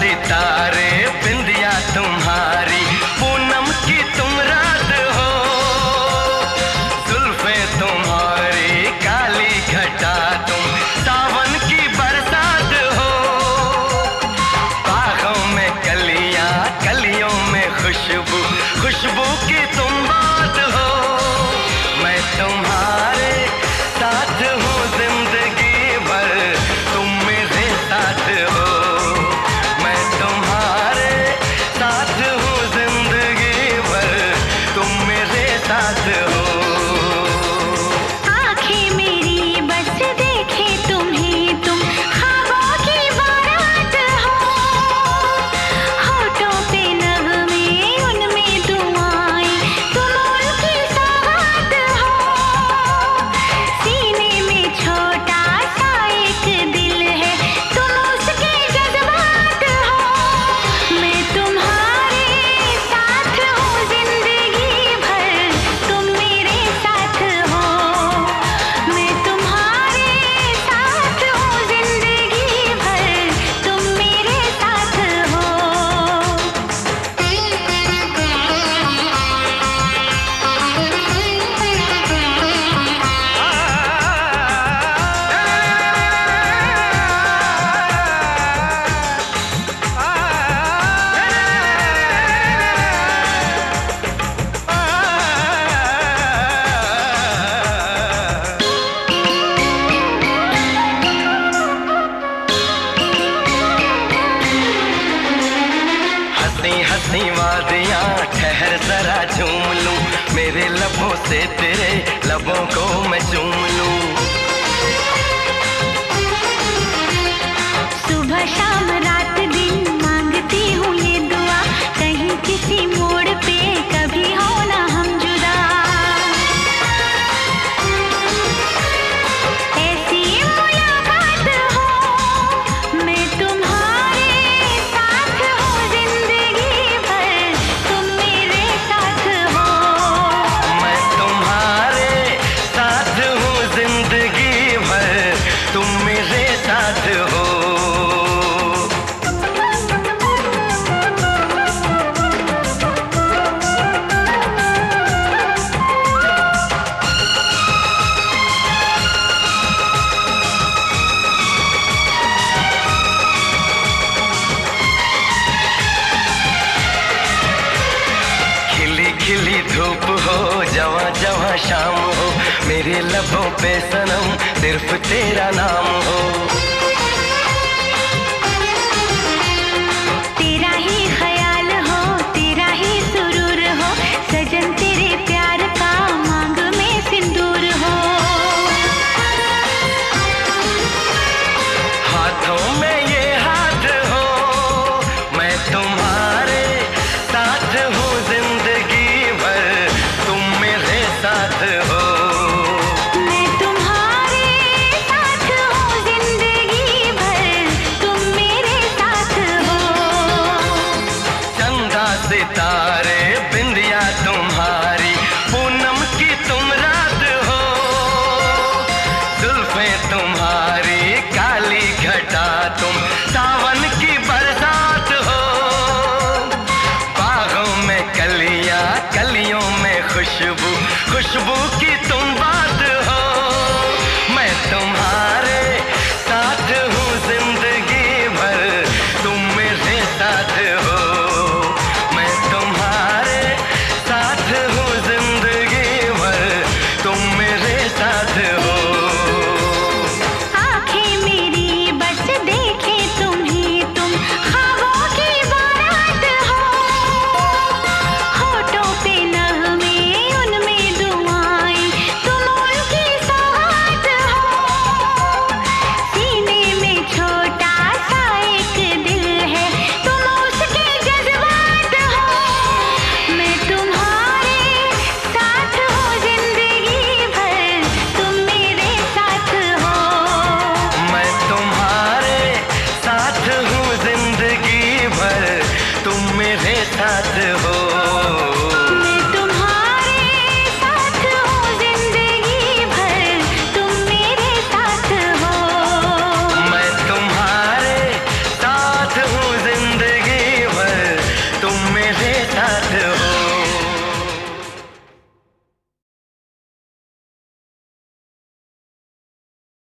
सितारे हँसी वादियाँ ठहर जरा झूम लूँ। मेरे लबों से तेरे लबों को मैं चूम लूँ। नाम हो। मेरे लबों पे सनम सिर्फ़ तेरा नाम हो। खुशबू खुशबू की तुम बात हो